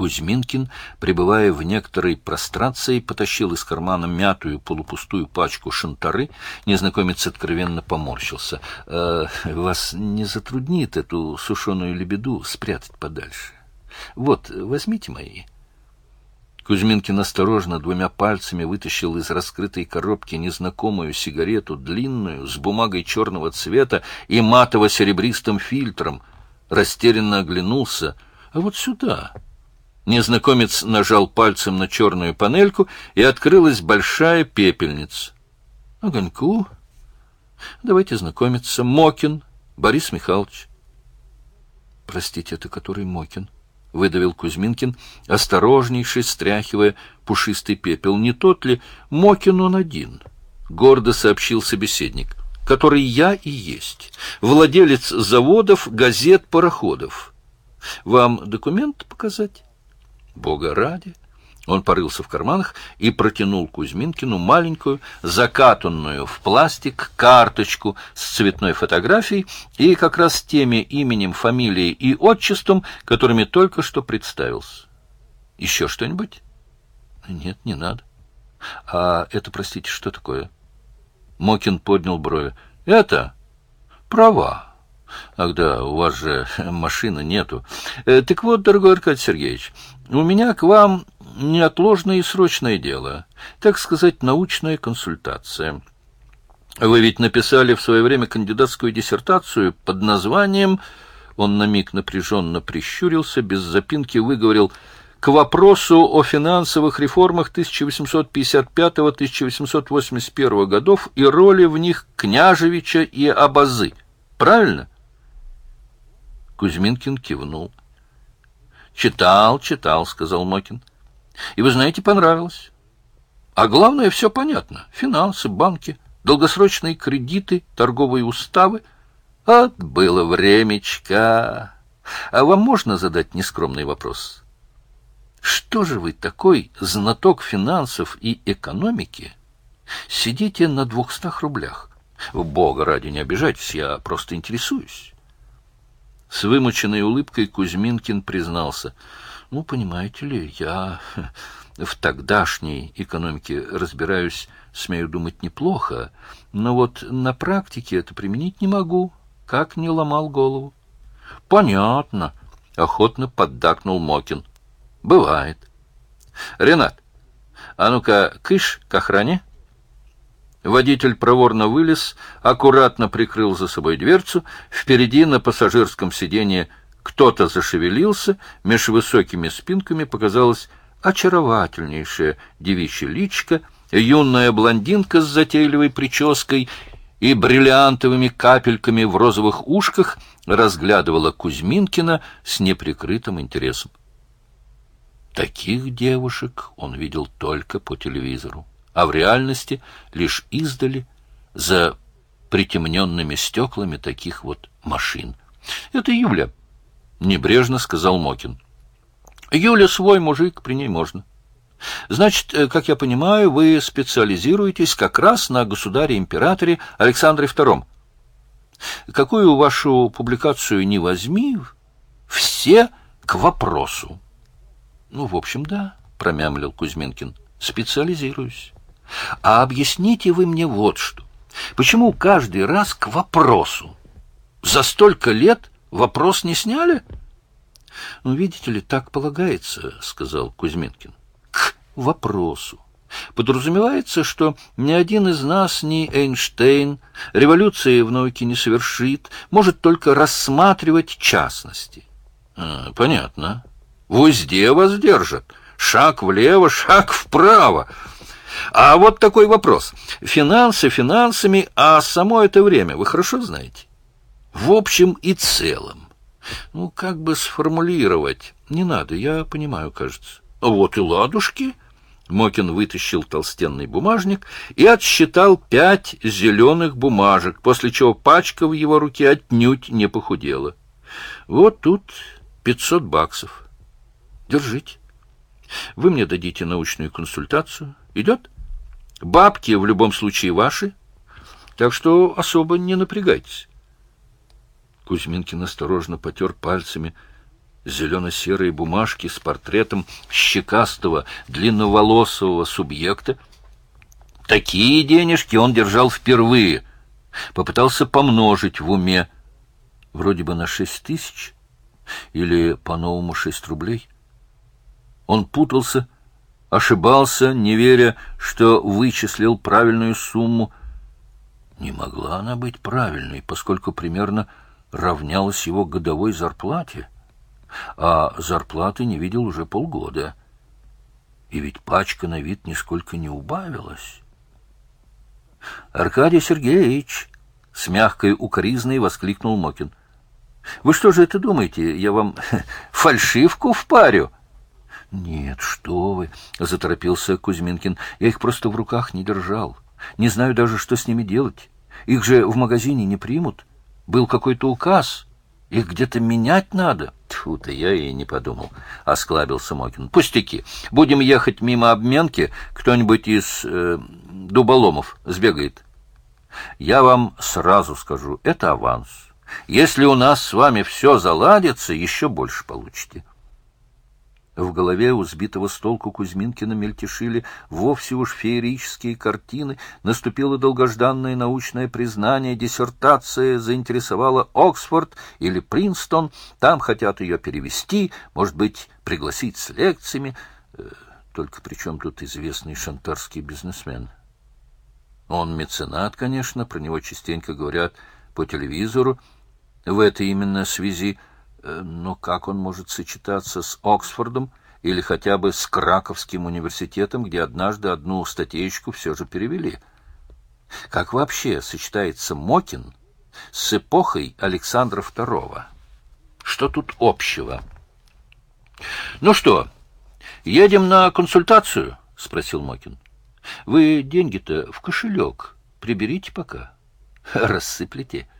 Кузьминкин, пребывая в некоторой прострации, потащил из кармана мятую полупустую пачку шантары. Незнакомец откровенно поморщился. «Э, «Вас не затруднит эту сушеную лебеду спрятать подальше? Вот, возьмите мои». Кузьминкин осторожно двумя пальцами вытащил из раскрытой коробки незнакомую сигарету, длинную, с бумагой черного цвета и матово-серебристым фильтром. Растерянно оглянулся. «А вот сюда!» Незнакомец нажал пальцем на черную панельку, и открылась большая пепельница. Огоньку. Давайте знакомиться. Мокин Борис Михайлович. Простите, это который Мокин? — выдавил Кузьминкин, осторожнейший, стряхивая пушистый пепел. — Не тот ли Мокин он один? — гордо сообщил собеседник. — Который я и есть. Владелец заводов, газет, пароходов. Вам документ показать? Бога ради. Он порылся в карманах и протянул Кузьминкину маленькую, закатанную в пластик карточку с цветной фотографией и как раз теми именем, фамилией и отчеством, которыми только что представился. Еще что-нибудь? Нет, не надо. А это, простите, что такое? Мокин поднял брови. Это права. Ах да, у вас же машины нету. Э, так вот, дорогой Аркадий Сергеевич, у меня к вам неотложное и срочное дело, так сказать, научная консультация. Вы ведь написали в свое время кандидатскую диссертацию под названием... Он на миг напряженно прищурился, без запинки выговорил к вопросу о финансовых реформах 1855-1881 годов и роли в них княжевича и Абазы. Правильно? Кузьминкин кивнул. «Читал, читал», — сказал Мокин. «И вы знаете, понравилось. А главное, все понятно. Финансы, банки, долгосрочные кредиты, торговые уставы. Вот было времечко. А вам можно задать нескромный вопрос? Что же вы такой знаток финансов и экономики сидите на двухстах рублях? Бога ради, не обижайтесь, я просто интересуюсь. С вымученной улыбкой Кузьминкин признался. «Ну, понимаете ли, я в тогдашней экономике разбираюсь, смею думать, неплохо, но вот на практике это применить не могу, как не ломал голову». «Понятно», — охотно поддакнул Мокин. «Бывает». «Ренат, а ну-ка, кыш к охране». Водитель проворно вылез, аккуратно прикрыл за собой дверцу. Впереди на пассажирском сиденье кто-то зашевелился, меж высокими спинками показалась очаровательнейшая девичья личка, юная блондинка с затейливой прической и бриллиантовыми капельками в розовых ушках разглядывала Кузьминкина с неприкрытым интересом. Таких девушек он видел только по телевизору а в реальности лишь издали за притемненными стеклами таких вот машин. — Это Юля, — небрежно сказал Мокин. — Юля свой мужик, при ней можно. Значит, э, как я понимаю, вы специализируетесь как раз на государе-императоре Александре II. Какую вашу публикацию не возьми, все к вопросу. — Ну, в общем, да, — промямлил Кузьминкин, — специализируюсь. А объясните вы мне вот что. Почему каждый раз к вопросу? За столько лет вопрос не сняли? Ну, видите ли, так полагается, сказал Кузьминкин. К вопросу. Подразумевается, что ни один из нас, ни Эйнштейн, революции в науке не совершит, может только рассматривать частности. А, понятно. В узде вас держат. Шаг влево, шаг вправо. А вот такой вопрос. Финансы финансами, а само это время вы хорошо знаете? В общем и целом. Ну, как бы сформулировать? Не надо, я понимаю, кажется. Вот и ладушки. Мокин вытащил толстенный бумажник и отсчитал пять зеленых бумажек, после чего пачка в его руке отнюдь не похудела. Вот тут пятьсот баксов. Держите. Вы мне дадите научную консультацию. Идет? Бабки в любом случае ваши, так что особо не напрягайтесь. Кузьминкин осторожно потер пальцами зелено-серые бумажки с портретом щекастого, длинноволосого субъекта. Такие денежки он держал впервые. Попытался помножить в уме. Вроде бы на шесть тысяч или по-новому шесть рублей. Он путался, ошибался, не веря, что вычислил правильную сумму. Не могла она быть правильной, поскольку примерно равнялась его годовой зарплате а зарплаты не видел уже полгода. И ведь пачка на вид нисколько не убавилась. «Аркадий Сергеевич!» — с мягкой укоризной воскликнул Мокин. «Вы что же это думаете? Я вам фальшивку впарю?» «Нет, что вы!» — заторопился Кузьминкин. «Я их просто в руках не держал. Не знаю даже, что с ними делать. Их же в магазине не примут. Был какой-то указ». Их где-то менять надо. Тьфу-то, я и не подумал. Осклабился Мокин. Пустяки. Будем ехать мимо обменки, кто-нибудь из э, дуболомов сбегает. Я вам сразу скажу, это аванс. Если у нас с вами все заладится, еще больше получите. В голове у сбитого с толку Кузьминкина мельтешили вовсе уж феерические картины, наступило долгожданное научное признание, диссертация заинтересовала Оксфорд или Принстон, там хотят ее перевести, может быть, пригласить с лекциями. Э, только при чем тут известный шантарский бизнесмен? Он меценат, конечно, про него частенько говорят по телевизору. В этой именно связи но как он может сочетаться с Оксфордом или хотя бы с Краковским университетом, где однажды одну статейку все же перевели? Как вообще сочетается Мокин с эпохой Александра II? Что тут общего? — Ну что, едем на консультацию? — спросил Мокин. — Вы деньги-то в кошелек приберите пока. Рассыплете. —